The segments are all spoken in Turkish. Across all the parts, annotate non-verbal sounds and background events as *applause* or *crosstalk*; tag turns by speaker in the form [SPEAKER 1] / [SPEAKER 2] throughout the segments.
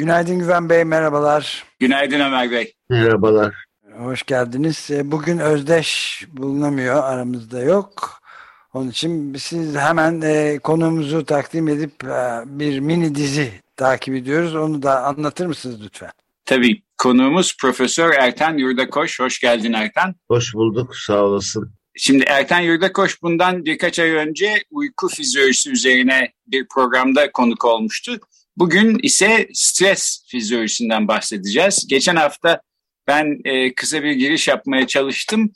[SPEAKER 1] Günaydın Güven Bey, merhabalar.
[SPEAKER 2] Günaydın Ömer Bey.
[SPEAKER 3] Merhabalar.
[SPEAKER 1] Hoş geldiniz. E, bugün Özdeş bulunamıyor, aramızda yok. Onun için siz hemen e, konumuzu takdim edip e, bir mini dizi takip ediyoruz. Onu da anlatır mısınız lütfen?
[SPEAKER 2] Tabii. Konuğumuz Profesör Erten Yurdakoş. Hoş geldin Erten.
[SPEAKER 3] Hoş bulduk, sağ olasın.
[SPEAKER 2] Şimdi Erten Yurdakoş bundan birkaç ay önce uyku fizyolojisi üzerine bir programda konuk olmuştu. Bugün ise stres fizyolojisinden bahsedeceğiz. Geçen hafta ben e, kısa bir giriş yapmaya çalıştım.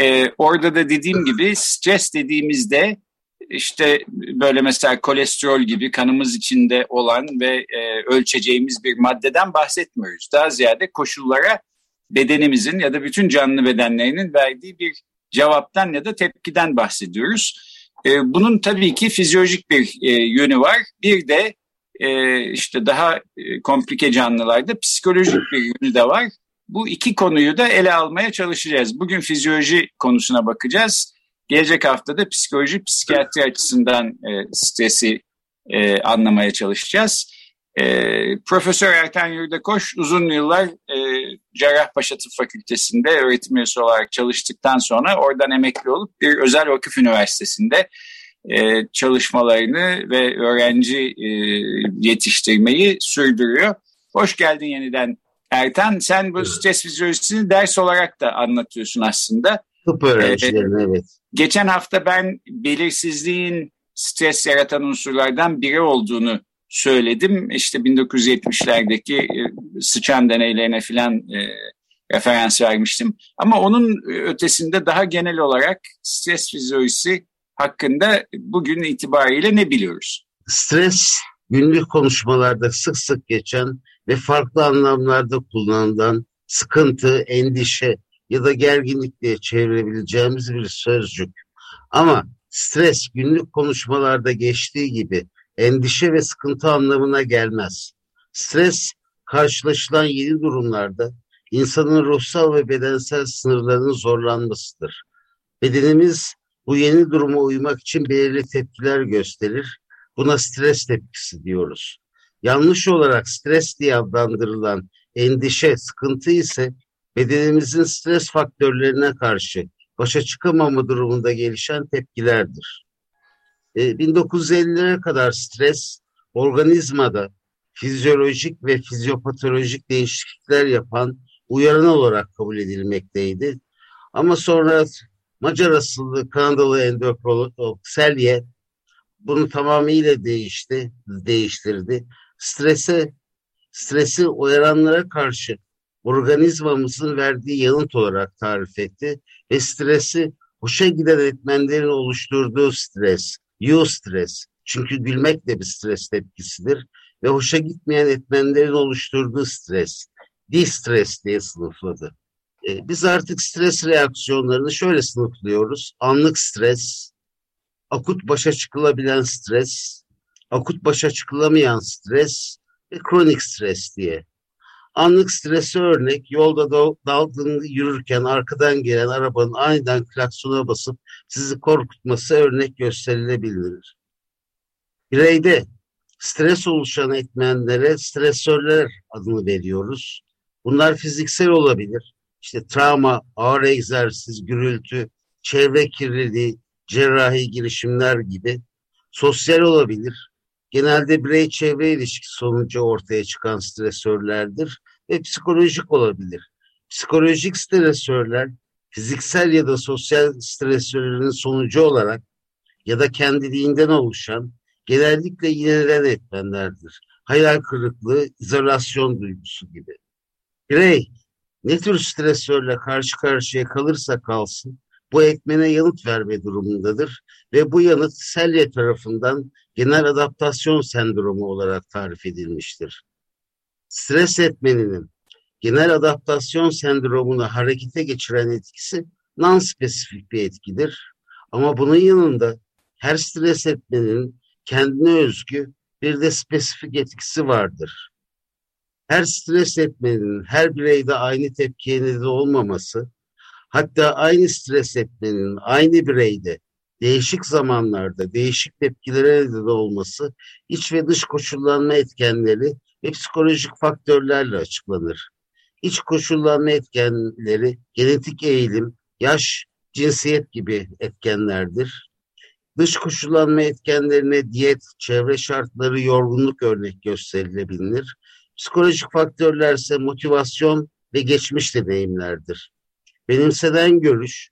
[SPEAKER 2] E, orada da dediğim gibi stres dediğimizde işte böyle mesela kolesterol gibi kanımız içinde olan ve e, ölçeceğimiz bir maddeden bahsetmiyoruz. Daha ziyade koşullara bedenimizin ya da bütün canlı bedenlerinin verdiği bir cevaptan ya da tepkiden bahsediyoruz. E, bunun tabii ki fizyolojik bir e, yönü var. Bir de e, işte daha e, komplike canlılarda psikolojik bir yönü de var. Bu iki konuyu da ele almaya çalışacağız. Bugün fizyoloji konusuna bakacağız. Gelecek haftada psikoloji, psikiyatri açısından e, stresi e, anlamaya çalışacağız. E, Profesör Erten Yurdakoş uzun yıllar e, Cerrahpaşa Tıp Fakültesi'nde öğretim üyesi olarak çalıştıktan sonra oradan emekli olup bir özel vakıf üniversitesinde e, çalışmalarını ve öğrenci e, yetiştirmeyi sürdürüyor. Hoş geldin yeniden Erten. Sen bu stres fizyolojisini ders olarak da anlatıyorsun aslında.
[SPEAKER 3] Tıp öğrencilerine evet.
[SPEAKER 2] Geçen hafta ben belirsizliğin stres yaratan unsurlardan biri olduğunu söyledim. İşte 1970'lerdeki e, sıçan deneylerine filan e, referans vermiştim. Ama onun ötesinde daha genel olarak stres fizyolojisi hakkında bugün itibariyle ne biliyoruz?
[SPEAKER 3] Stres günlük konuşmalarda sık sık geçen ve farklı anlamlarda kullanılan sıkıntı, endişe ya da gerginlik diye çevirebileceğimiz bir sözcük. Ama stres günlük konuşmalarda geçtiği gibi endişe ve sıkıntı anlamına gelmez. Stres karşılaşılan yeni durumlarda insanın ruhsal ve bedensel sınırlarının zorlanmasıdır. Bedenimiz bu yeni duruma uymak için belirli tepkiler gösterir. Buna stres tepkisi diyoruz. Yanlış olarak stres diye adlandırılan endişe, sıkıntı ise bedenimizin stres faktörlerine karşı başa çıkamama durumunda gelişen tepkilerdir. 1950'lere e, kadar stres organizmada fizyolojik ve fizyopatolojik değişiklikler yapan uyaran olarak kabul edilmekteydi. Ama sonra Macar asıllı Kanadalı endokrinolog Selye bunu tamamıyla değişti, değiştirdi. Strese, stresi uyaranlara karşı organizmamızın verdiği yanıt olarak tarif etti ve stresi hoşa giden etmenlerin oluşturduğu stres, eustress. Çünkü gülmek de bir stres tepkisidir ve hoşa gitmeyen etmenlerin oluşturduğu stres, distres diye sınıfladı. E, biz artık stres reaksiyonlarını şöyle sınıflıyoruz. Anlık stres, akut başa çıkılabilen stres, akut başa çıkılamayan stres ve kronik stres diye. Anlık stresi örnek yolda dalgın yürürken arkadan gelen arabanın aniden klaksona basıp sizi korkutması örnek gösterilebilir. Bireyde stres oluşan etmenlere stresörler adını veriyoruz. Bunlar fiziksel olabilir. İşte travma, ağır egzersiz, gürültü, çevre kirliliği, cerrahi girişimler gibi. Sosyal olabilir. Genelde birey çevre ilişkisi sonucu ortaya çıkan stresörlerdir ve psikolojik olabilir. Psikolojik stresörler fiziksel ya da sosyal stresörlerin sonucu olarak ya da kendiliğinden oluşan genellikle yinelen etmenlerdir. Hayal kırıklığı, izolasyon duygusu gibi. Birey ne tür stresörle karşı karşıya kalırsa kalsın bu etmene yanıt verme durumundadır ve bu yanıt Selye tarafından genel adaptasyon sendromu olarak tarif edilmiştir. Stres etmeninin genel adaptasyon sendromunu harekete geçiren etkisi non-spesifik bir etkidir. Ama bunun yanında her stres etmenin kendine özgü bir de spesifik etkisi vardır. Her stres etmenin her bireyde aynı tepkiye neden olmaması, hatta aynı stres etmenin aynı bireyde değişik zamanlarda değişik tepkilere neden olması iç ve dış koşullanma etkenleri ve psikolojik faktörlerle açıklanır. İç koşullanma etkenleri genetik eğilim, yaş, cinsiyet gibi etkenlerdir. Dış koşullanma etkenlerine diyet, çevre şartları, yorgunluk örnek gösterilebilir. Psikolojik faktörler ise motivasyon ve geçmiş deneyimlerdir. Benimseden görüş,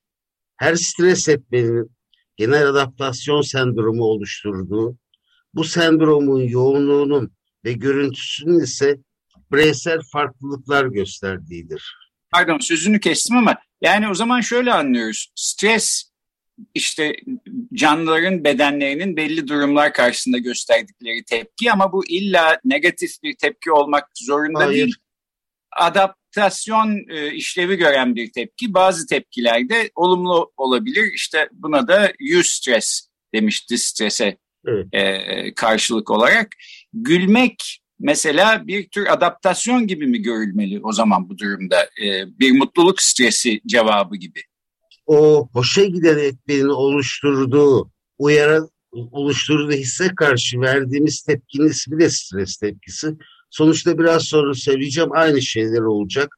[SPEAKER 3] her stres etmenin genel adaptasyon sendromu oluşturduğu, bu sendromun yoğunluğunun ve görüntüsünün ise bireysel farklılıklar gösterdiğidir.
[SPEAKER 2] Pardon sözünü kestim ama yani o zaman şöyle anlıyoruz. Stres işte canlıların bedenlerinin belli durumlar karşısında gösterdikleri tepki ama bu illa negatif bir tepki olmak zorunda Hayır. değil. Adaptasyon e, işlevi gören bir tepki. Bazı tepkilerde olumlu olabilir. İşte buna da eustress demişti strese evet. e, karşılık olarak. Gülmek mesela bir tür adaptasyon gibi mi görülmeli o zaman bu durumda? E, bir mutluluk stresi cevabı gibi.
[SPEAKER 3] O hoşa giden etmenin oluşturduğu, uyaran oluşturduğu hisse karşı verdiğimiz tepkinin ismi de stres tepkisi. Sonuçta biraz sonra söyleyeceğim aynı şeyler olacak.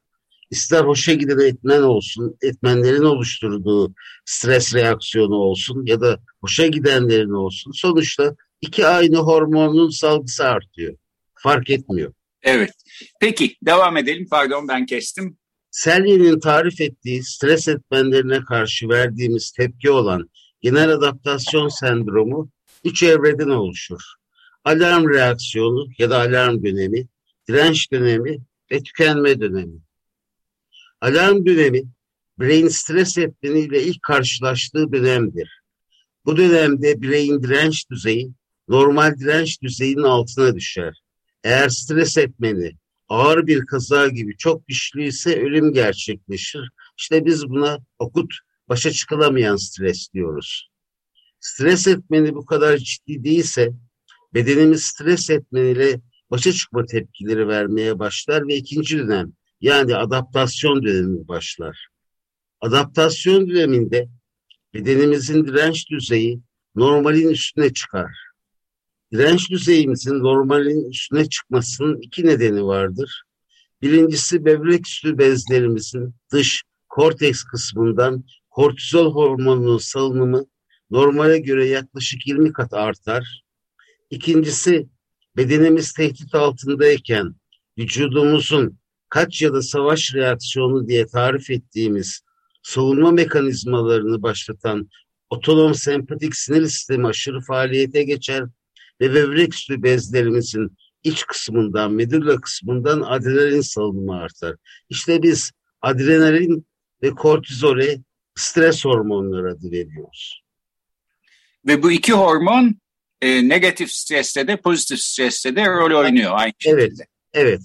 [SPEAKER 3] İster hoşa giden etmen olsun, etmenlerin oluşturduğu stres reaksiyonu olsun ya da hoşa gidenlerin olsun. Sonuçta iki aynı hormonun salgısı artıyor. Fark etmiyor.
[SPEAKER 2] Evet. Peki devam edelim. Pardon ben kestim.
[SPEAKER 3] Selye'nin tarif ettiği stres etmenlerine karşı verdiğimiz tepki olan genel adaptasyon sendromu üç evreden oluşur. Alarm reaksiyonu ya da alarm dönemi, direnç dönemi ve tükenme dönemi. Alarm dönemi bireyin stres etmeniyle ilk karşılaştığı dönemdir. Bu dönemde bireyin direnç düzeyi normal direnç düzeyinin altına düşer. Eğer stres etmeni ağır bir kaza gibi çok güçlüyse ölüm gerçekleşir. İşte biz buna okut başa çıkılamayan stres diyoruz. Stres etmeni bu kadar ciddi değilse bedenimiz stres etmeniyle başa çıkma tepkileri vermeye başlar ve ikinci dönem yani adaptasyon dönemi başlar. Adaptasyon döneminde bedenimizin direnç düzeyi normalin üstüne çıkar. Direnç düzeyimizin normalin üstüne çıkmasının iki nedeni vardır. Birincisi böbrek üstü bezlerimizin dış korteks kısmından kortizol hormonunun salınımı normale göre yaklaşık 20 kat artar. İkincisi bedenimiz tehdit altındayken vücudumuzun kaç ya da savaş reaksiyonu diye tarif ettiğimiz savunma mekanizmalarını başlatan otonom sempatik sinir sistemi aşırı faaliyete geçer ve böbrek üstü bezlerimizin iç kısmından, medulla kısmından adrenalin salınımı artar. İşte biz adrenalin ve kortizole stres hormonları adı veriyoruz.
[SPEAKER 2] Ve bu iki hormon e, negatif streste de pozitif streste de rol oynuyor aynı şekilde.
[SPEAKER 3] Evet, evet.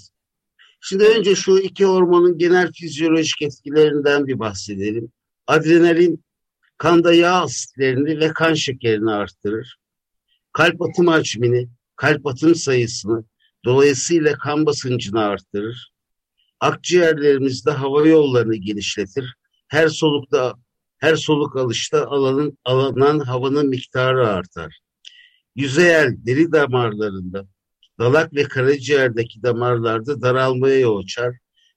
[SPEAKER 3] Şimdi önce şu iki hormonun genel fizyolojik etkilerinden bir bahsedelim. Adrenalin kanda yağ asitlerini ve kan şekerini arttırır kalp atım hacmini, kalp atım sayısını, dolayısıyla kan basıncını arttırır. Akciğerlerimizde hava yollarını genişletir. Her solukta her soluk alışta alanın, alınan havanın miktarı artar. Yüzeyel deri damarlarında, dalak ve karaciğerdeki damarlarda daralmaya yol açar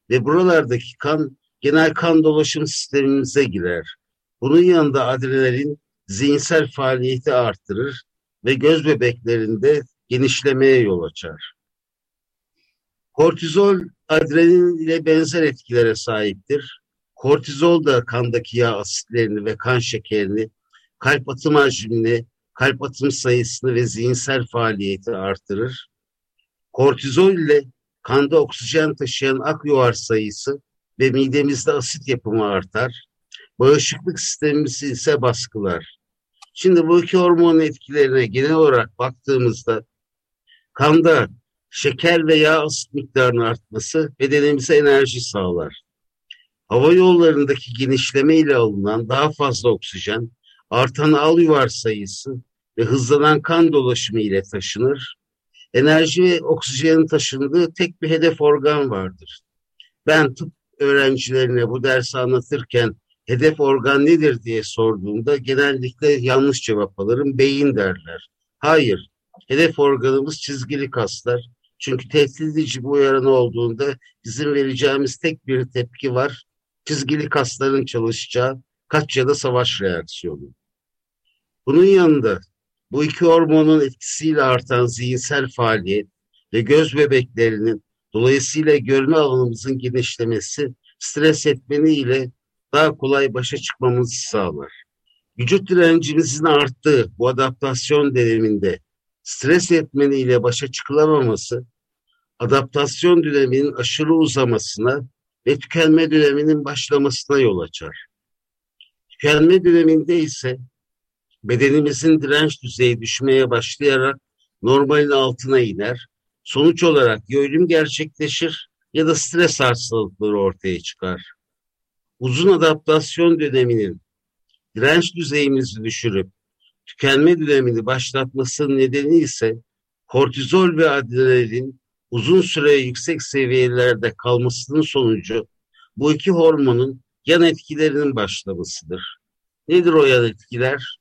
[SPEAKER 3] ve buralardaki kan genel kan dolaşım sistemimize girer. Bunun yanında adrenalin zihinsel faaliyeti arttırır ve göz bebeklerinde genişlemeye yol açar. Kortizol adrenalin ile benzer etkilere sahiptir. Kortizol da kandaki yağ asitlerini ve kan şekerini, kalp atım hacmini, kalp atım sayısını ve zihinsel faaliyeti artırır. Kortizol ile kanda oksijen taşıyan ak yuvar sayısı ve midemizde asit yapımı artar. bağışıklık sistemimizi ise baskılar. Şimdi bu iki hormonun etkilerine genel olarak baktığımızda kanda şeker ve yağ asit miktarının artması bedenimize enerji sağlar. Hava yollarındaki genişleme ile alınan daha fazla oksijen, artan al yuvar sayısı ve hızlanan kan dolaşımı ile taşınır. Enerji ve oksijenin taşındığı tek bir hedef organ vardır. Ben tıp öğrencilerine bu dersi anlatırken hedef organ nedir diye sorduğumda genellikle yanlış cevap alırım. Beyin derler. Hayır. Hedef organımız çizgili kaslar. Çünkü tehdit edici bir uyaran olduğunda bizim vereceğimiz tek bir tepki var. Çizgili kasların çalışacağı kaç ya da savaş reaksiyonu. Bunun yanında bu iki hormonun etkisiyle artan zihinsel faaliyet ve göz bebeklerinin dolayısıyla görme alanımızın genişlemesi stres etmeni ile daha kolay başa çıkmamızı sağlar. Vücut direncimizin arttığı bu adaptasyon döneminde stres etmeni ile başa çıkılamaması, adaptasyon döneminin aşırı uzamasına ve tükenme döneminin başlamasına yol açar. Tükenme döneminde ise bedenimizin direnç düzeyi düşmeye başlayarak normalin altına iner. Sonuç olarak ya gerçekleşir ya da stres hastalıkları ortaya çıkar. Uzun adaptasyon döneminin direnç düzeyimizi düşürüp tükenme dönemini başlatmasının nedeni ise kortizol ve adrenalin uzun süre yüksek seviyelerde kalmasının sonucu bu iki hormonun yan etkilerinin başlamasıdır. Nedir o yan etkiler?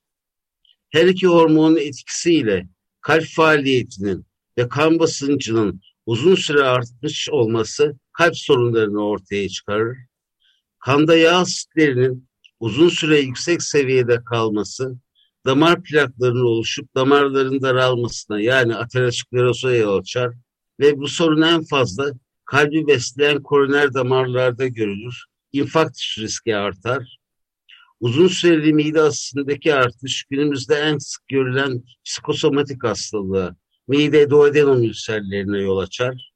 [SPEAKER 3] Her iki hormonun etkisiyle kalp faaliyetinin ve kan basıncının uzun süre artmış olması kalp sorunlarını ortaya çıkarır. Kanda yağ asitlerinin uzun süre yüksek seviyede kalması damar plaklarının oluşup damarların daralmasına yani ateroskleroza yol açar ve bu sorun en fazla kalbi besleyen koroner damarlarda görülür. İnfarkt riski artar. Uzun süreli mide asitindeki artış günümüzde en sık görülen psikosomatik hastalığa, mide duodenom ülserlerine yol açar.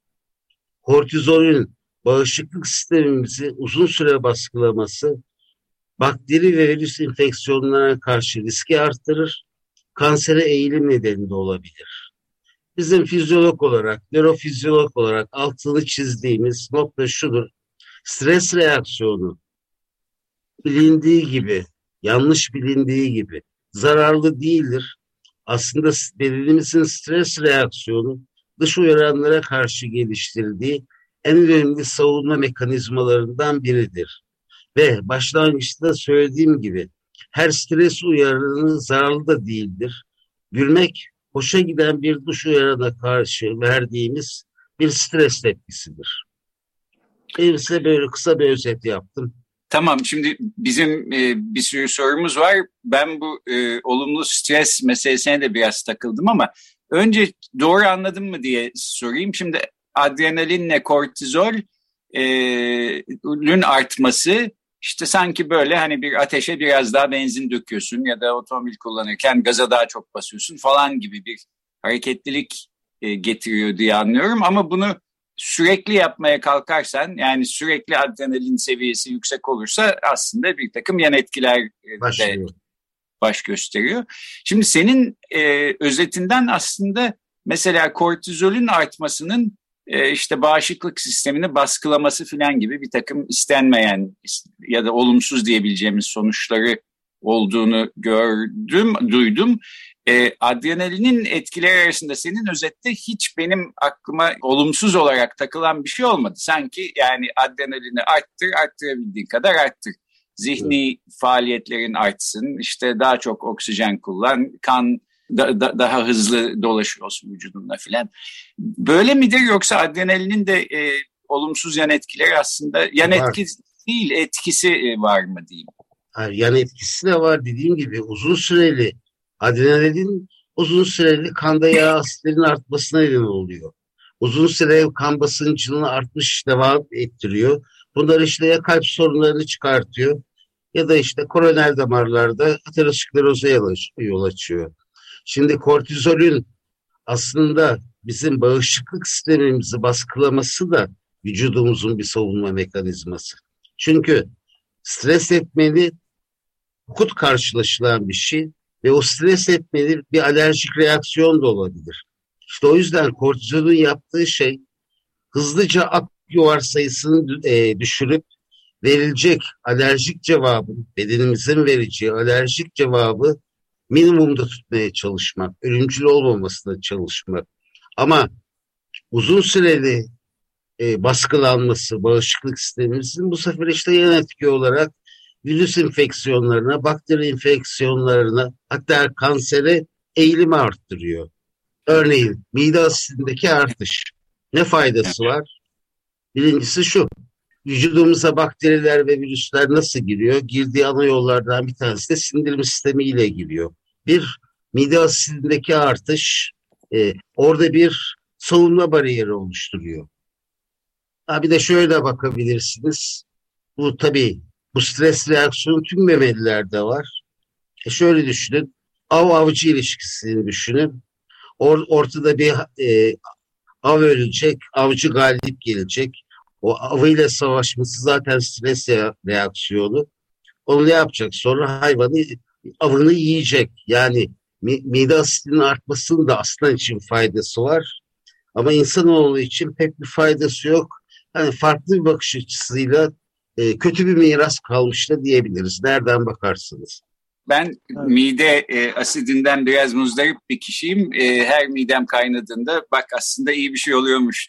[SPEAKER 3] Kortizolün bağışıklık sistemimizi uzun süre baskılaması bakteri ve virüs enfeksiyonlarına karşı riski arttırır, kansere eğilim nedeni de olabilir. Bizim fizyolog olarak, nörofizyolog olarak altını çizdiğimiz nokta şudur. Stres reaksiyonu bilindiği gibi, yanlış bilindiği gibi zararlı değildir. Aslında bedenimizin stres reaksiyonu dış uyaranlara karşı geliştirdiği en önemli savunma mekanizmalarından biridir. Ve başlangıçta söylediğim gibi her stres uyarının zararlı da değildir. Gülmek hoşa giden bir duş uyarana karşı verdiğimiz bir stres tepkisidir. Benim size böyle kısa bir özet yaptım.
[SPEAKER 2] Tamam şimdi bizim e, bir sürü sorumuz var. Ben bu e, olumlu stres meselesine de biraz takıldım ama önce doğru anladım mı diye sorayım. Şimdi adrenalinle kortizolün e, artması işte sanki böyle hani bir ateşe biraz daha benzin döküyorsun ya da otomobil kullanırken gaza daha çok basıyorsun falan gibi bir hareketlilik e, getiriyor diye anlıyorum. Ama bunu sürekli yapmaya kalkarsan yani sürekli adrenalin seviyesi yüksek olursa aslında bir takım yan etkiler e, de baş gösteriyor. Şimdi senin e, özetinden aslında mesela kortizolün artmasının e, işte bağışıklık sistemini baskılaması filan gibi bir takım istenmeyen ya da olumsuz diyebileceğimiz sonuçları olduğunu gördüm, duydum. E, adrenalinin etkileri arasında senin özette hiç benim aklıma olumsuz olarak takılan bir şey olmadı. Sanki yani adrenalini arttır, arttırabildiğin kadar arttır. Zihni faaliyetlerin artsın, işte daha çok oksijen kullan, kan da, da, daha hızlı dolaşıyorsun vücudunda filan. Böyle midir yoksa adrenalinin de e, olumsuz yan etkileri aslında yan var. etki değil etkisi e, var mı diyeyim?
[SPEAKER 3] Hayır, yan etkisi de var dediğim gibi uzun süreli adrenalin uzun süreli kanda yağ asitlerin artmasına neden oluyor. Uzun süre kan basıncının artmış devam ettiriyor. Bunlar işte ya kalp sorunlarını çıkartıyor ya da işte koroner damarlarda ateroskleroza yol açıyor. Şimdi kortizolün aslında bizim bağışıklık sistemimizi baskılaması da vücudumuzun bir savunma mekanizması. Çünkü stres etmeli akut karşılaşılan bir şey ve o stres etmeli bir alerjik reaksiyon da olabilir. İşte o yüzden kortizolun yaptığı şey hızlıca ak yuvar sayısını e, düşürüp verilecek alerjik cevabın, bedenimizin vereceği alerjik cevabı minimumda tutmaya çalışmak, ölümcül olmamasına çalışmak. Ama uzun süreli e, baskılanması bağışıklık sistemimizin bu sefer işte yan etki olarak virüs enfeksiyonlarına, bakteri enfeksiyonlarına hatta kansere eğilimi arttırıyor. Örneğin mide asidindeki artış. Ne faydası var? Birincisi şu, vücudumuza bakteriler ve virüsler nasıl giriyor? Girdiği ana yollardan bir tanesi de sindirim sistemiyle giriyor. Bir, mide asidindeki artış e, orada bir savunma bariyeri oluşturuyor. Ha, bir de şöyle bakabilirsiniz. Bu tabii bu stres reaksiyonu tüm memelilerde var. E şöyle düşünün. Av-avcı ilişkisini düşünün. Or, ortada bir e, av ölecek, avcı galip gelecek. O avıyla savaşması zaten stres reaksiyonu. Onu ne yapacak? Sonra hayvanı avını yiyecek. Yani mide asidinin artmasının da aslan için faydası var. Ama insanoğlu için pek bir faydası yok. Yani farklı bir bakış açısıyla e, kötü bir miras kalmış da diyebiliriz. Nereden bakarsınız?
[SPEAKER 2] Ben evet. mide e, asidinden biraz muzdarip bir kişiyim. E, her midem kaynadığında bak aslında iyi bir şey oluyormuş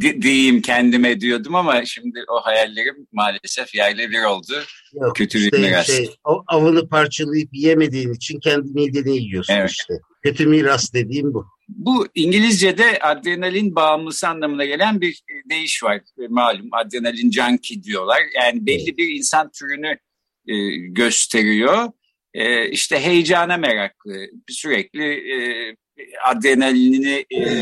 [SPEAKER 2] diyeyim kendime diyordum ama şimdi o hayallerim maalesef yerle bir oldu.
[SPEAKER 3] Yok, Kötü işte bir miras. Şey, avını parçalayıp yemediğin için kendi mideni yiyorsun evet. işte. Kötü miras dediğim bu.
[SPEAKER 2] Bu İngilizce'de adrenalin bağımlısı anlamına gelen bir deyiş var. Malum adrenalin junkie diyorlar. Yani belli bir insan türünü e, gösteriyor. E, işte heyecana meraklı, sürekli e, adrenalinini e,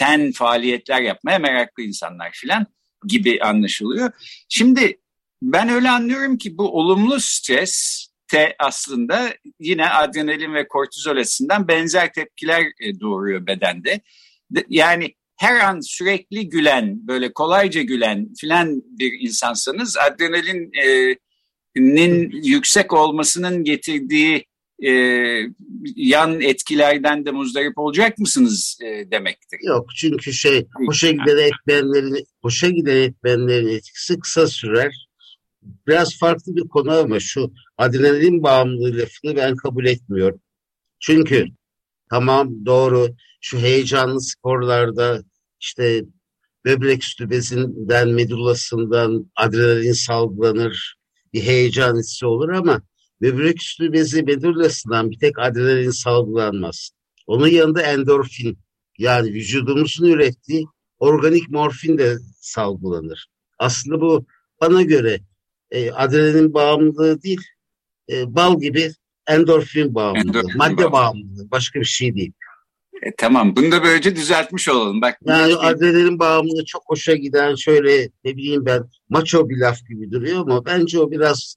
[SPEAKER 2] yükselten faaliyetler yapmaya meraklı insanlar filan gibi anlaşılıyor. Şimdi ben öyle anlıyorum ki bu olumlu stres te aslında yine adrenalin ve kortizol açısından benzer tepkiler e, doğuruyor bedende. Yani her an sürekli gülen, böyle kolayca gülen filan bir insansanız adrenalinin e, yüksek olmasının getirdiği e, yan etkilerden de muzdarip olacak mısınız e, demektir.
[SPEAKER 3] Yok çünkü şey hoşa giden etmenlerin hoşa giden etmenlerin etkisi kısa sürer. Biraz farklı bir konu ama şu adrenalin bağımlılığı lafını ben kabul etmiyorum. Çünkü tamam doğru şu heyecanlı sporlarda işte böbrek üstü bezinden, medullasından adrenalin salgılanır, bir heyecan hissi olur ama böbrek üstü bezi medullasından bir tek adrenalin salgılanmaz. Onun yanında endorfin yani vücudumuzun ürettiği organik morfin de salgılanır. Aslında bu bana göre e, adrenalin bağımlılığı değil, e, bal gibi endorfin bağımlılığı, endorfin madde bağımlılığı. bağımlılığı, başka bir şey değil.
[SPEAKER 2] E, tamam, bunu da böylece düzeltmiş olalım. Bak,
[SPEAKER 3] yani adrenalin bağımlılığı çok hoşa giden şöyle ne bileyim ben maço bir laf gibi duruyor ama bence o biraz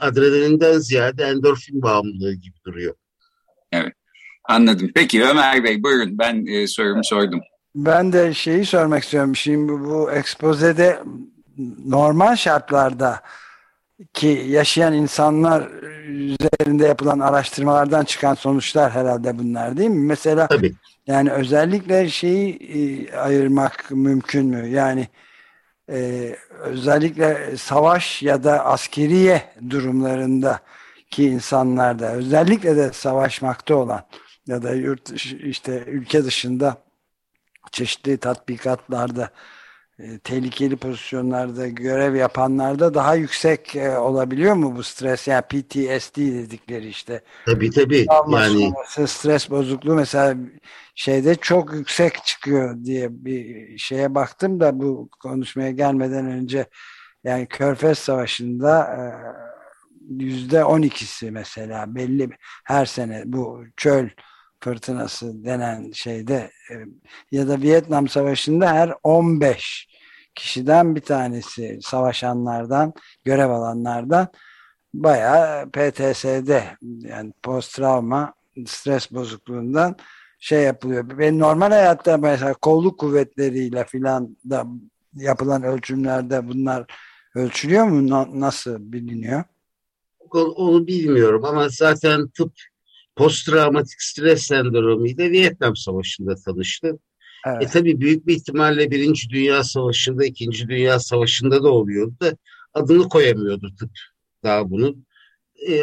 [SPEAKER 3] adrenalinden ziyade endorfin bağımlılığı gibi duruyor.
[SPEAKER 2] Evet, anladım. Peki Ömer Bey buyurun ben e, sorumu sordum.
[SPEAKER 1] Ben de şeyi sormak istiyorum. Şimdi bu, bu ekspozede normal şartlarda ki yaşayan insanlar üzerinde yapılan araştırmalardan çıkan sonuçlar herhalde bunlar değil mi? Mesela Tabii. yani özellikle şeyi e, ayırmak mümkün mü? Yani e, özellikle savaş ya da askeriye durumlarında ki insanlarda özellikle de savaşmakta olan ya da yurt işte ülke dışında çeşitli tatbikatlarda e, tehlikeli pozisyonlarda görev yapanlarda daha yüksek e, olabiliyor mu bu stres? Yani PTSD dedikleri işte.
[SPEAKER 3] Tabii tabii. Yani
[SPEAKER 1] stres bozukluğu mesela şeyde çok yüksek çıkıyor diye bir şeye baktım da bu konuşmaya gelmeden önce yani Körfez Savaşı'nda e, yüzde on ikisi mesela belli her sene bu çöl fırtınası denen şeyde ya da Vietnam Savaşı'nda her 15 kişiden bir tanesi savaşanlardan, görev alanlardan bayağı PTSD yani post travma stres bozukluğundan şey yapılıyor. Ve normal hayatta mesela kolluk kuvvetleriyle filan da yapılan ölçümlerde bunlar ölçülüyor mu? Nasıl biliniyor?
[SPEAKER 3] onu bilmiyorum ama zaten tıp posttraumatik stres sendromu ile Vietnam Savaşı'nda tanıştı. Evet. E tabii büyük bir ihtimalle Birinci Dünya Savaşı'nda, İkinci Dünya Savaşı'nda da oluyordu da adını koyamıyordu tıp daha bunun. E,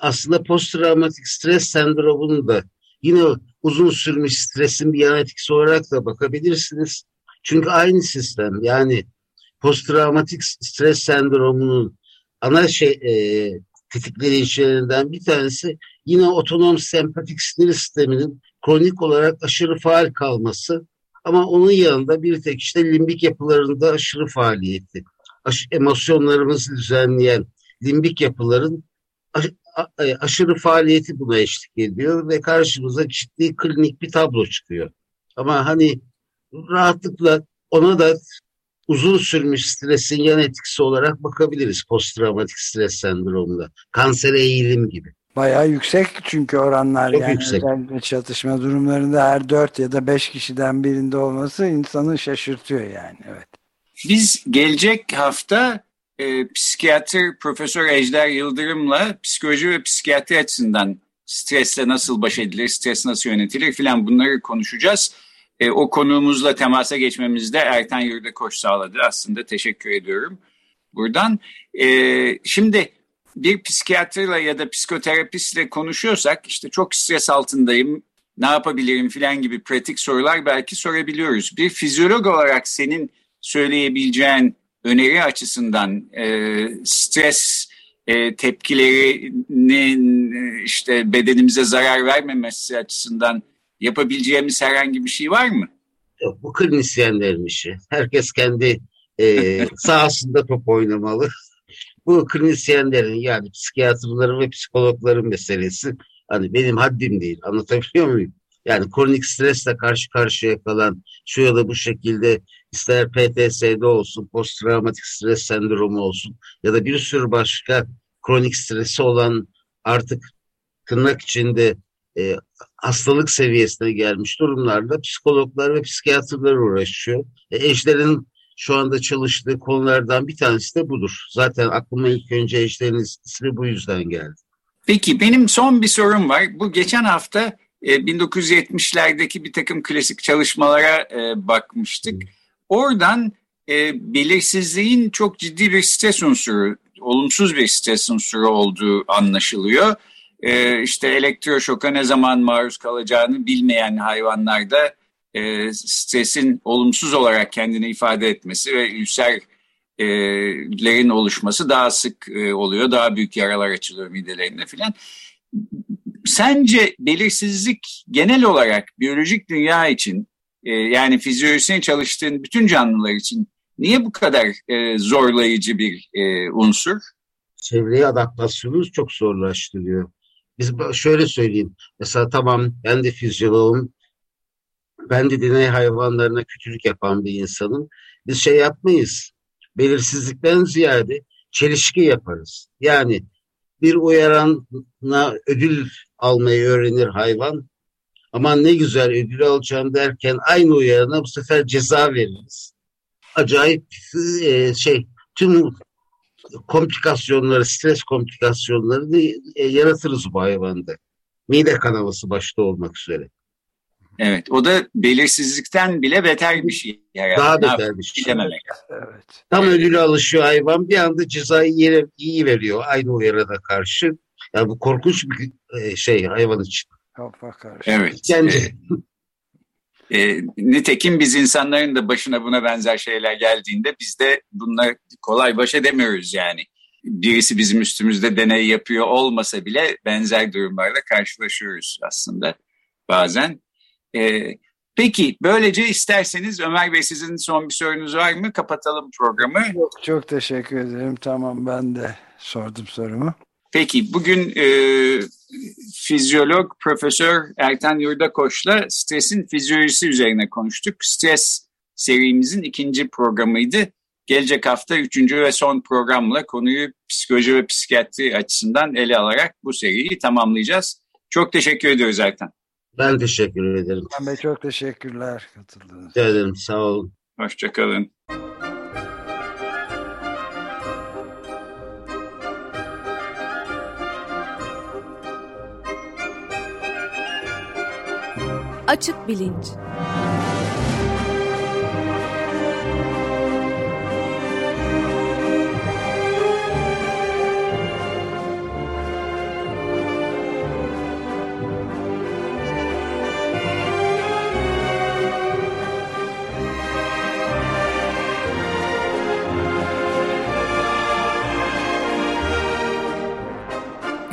[SPEAKER 3] aslında posttraumatik stres sendromunun da yine uzun sürmüş stresin bir yan etkisi olarak da bakabilirsiniz. Çünkü aynı sistem yani posttraumatik stres sendromunun ana şey e, tetikleyicilerinden bir tanesi yine otonom sempatik sinir sisteminin kronik olarak aşırı faal kalması ama onun yanında bir tek işte limbik yapılarında aşırı faaliyeti, aş emosyonlarımızı düzenleyen limbik yapıların aş e, aşırı faaliyeti buna eşlik ediyor ve karşımıza ciddi klinik bir tablo çıkıyor. Ama hani rahatlıkla ona da uzun sürmüş stresin yan etkisi olarak bakabiliriz posttraumatik stres sendromunda. Kansere eğilim gibi.
[SPEAKER 1] Bayağı yüksek çünkü oranlar Çok yani yüksek. özellikle çatışma durumlarında her dört ya da beş kişiden birinde olması insanı şaşırtıyor yani evet.
[SPEAKER 2] Biz gelecek hafta e, psikiyatr Profesör Ejder Yıldırım'la psikoloji ve psikiyatri açısından stresle nasıl baş edilir, stres nasıl yönetilir filan bunları konuşacağız. E, o konuğumuzla temasa geçmemizde Ertan Yurdakoş sağladı. Aslında teşekkür ediyorum buradan. E, şimdi bir psikiyatrla ya da psikoterapistle konuşuyorsak işte çok stres altındayım, ne yapabilirim filan gibi pratik sorular belki sorabiliyoruz. Bir fizyolog olarak senin söyleyebileceğin öneri açısından e, stres e, tepkilerinin e, işte bedenimize zarar vermemesi açısından yapabileceğimiz herhangi bir şey var mı?
[SPEAKER 3] Yok, bu klinisyenlerin işi. Herkes kendi e, *laughs* sahasında top oynamalı. Bu klinisyenlerin yani psikiyatrların ve psikologların meselesi. Hani benim haddim değil. Anlatabiliyor muyum? Yani kronik stresle karşı karşıya kalan şu ya da bu şekilde ister PTSD olsun, posttraumatik stres sendromu olsun ya da bir sürü başka kronik stresi olan artık tırnak içinde e, hastalık seviyesine gelmiş durumlarda psikologlar ve psikiyatrlar uğraşıyor. E, eşlerin şu anda çalıştığı konulardan bir tanesi de budur. Zaten aklıma ilk önce eşlerin ismi bu yüzden geldi.
[SPEAKER 2] Peki benim son bir sorum var. Bu geçen hafta 1970'lerdeki e, bir takım klasik çalışmalara e, bakmıştık. Oradan e, belirsizliğin çok ciddi bir stres unsuru, olumsuz bir stres unsuru olduğu anlaşılıyor. İşte elektroşoka ne zaman maruz kalacağını bilmeyen hayvanlarda stresin olumsuz olarak kendini ifade etmesi ve ülserlerin oluşması daha sık oluyor. Daha büyük yaralar açılıyor midelerinde filan sence belirsizlik genel olarak biyolojik dünya için e, yani fizyolojisini çalıştığın bütün canlılar için niye bu kadar e, zorlayıcı bir e, unsur?
[SPEAKER 3] Çevreye adaptasyonu çok zorlaştırıyor. Biz şöyle söyleyeyim. Mesela tamam ben de fizyoloğum. Ben de deney hayvanlarına kötülük yapan bir insanım. Biz şey yapmayız. Belirsizlikten ziyade çelişki yaparız. Yani bir uyarana ödül almayı öğrenir hayvan. Aman ne güzel ödül alacağım derken aynı uyarana bu sefer ceza veririz. Acayip e, şey tüm komplikasyonları, stres komplikasyonlarını e, yaratırız bu hayvanda. Mide kanaması başta olmak üzere.
[SPEAKER 2] Evet, o da belirsizlikten bile beter bir şey.
[SPEAKER 3] Yani. Daha beter bir şey. Dememek. Evet. Tam ödülü alışıyor hayvan, bir anda cezayı yere, iyi veriyor aynı uyarıda karşı. Yani bu korkunç bir e, şey hayvan için.
[SPEAKER 2] Evet. Kendi. E, e, nitekim biz insanların da başına buna benzer şeyler geldiğinde biz de bunlar kolay baş edemiyoruz yani. Birisi bizim üstümüzde deney yapıyor olmasa bile benzer durumlarla karşılaşıyoruz aslında bazen. E, peki böylece isterseniz Ömer Bey sizin son bir sorunuz var mı? Kapatalım programı.
[SPEAKER 1] Çok, çok teşekkür ederim. Tamam ben de sordum sorumu.
[SPEAKER 2] Peki bugün e, fizyolog Profesör Ertan Yurdakoç'la stresin fizyolojisi üzerine konuştuk. Stres serimizin ikinci programıydı. Gelecek hafta üçüncü ve son programla konuyu psikoloji ve psikiyatri açısından ele alarak bu seriyi tamamlayacağız. Çok teşekkür ediyoruz Ertan.
[SPEAKER 3] Ben teşekkür ederim.
[SPEAKER 1] Ben de çok teşekkürler katıldığınız
[SPEAKER 3] için. Teşekkür ederim. Sağ olun.
[SPEAKER 2] Hoşçakalın.
[SPEAKER 4] Açık Bilinç